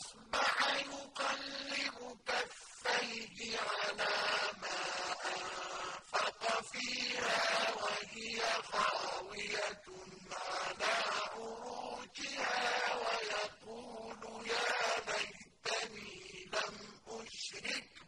أصبح يُقَلِّبُ كَفَّيْهِ عَلَىٰ مَا أَنفَقَ فِيهَا وَهِيَ خَاوِيَةٌ عَلَىٰ عُرُوشِهَا وَيَقُولُ يَا لَيْتَنِي لَمْ أُشْرِكْ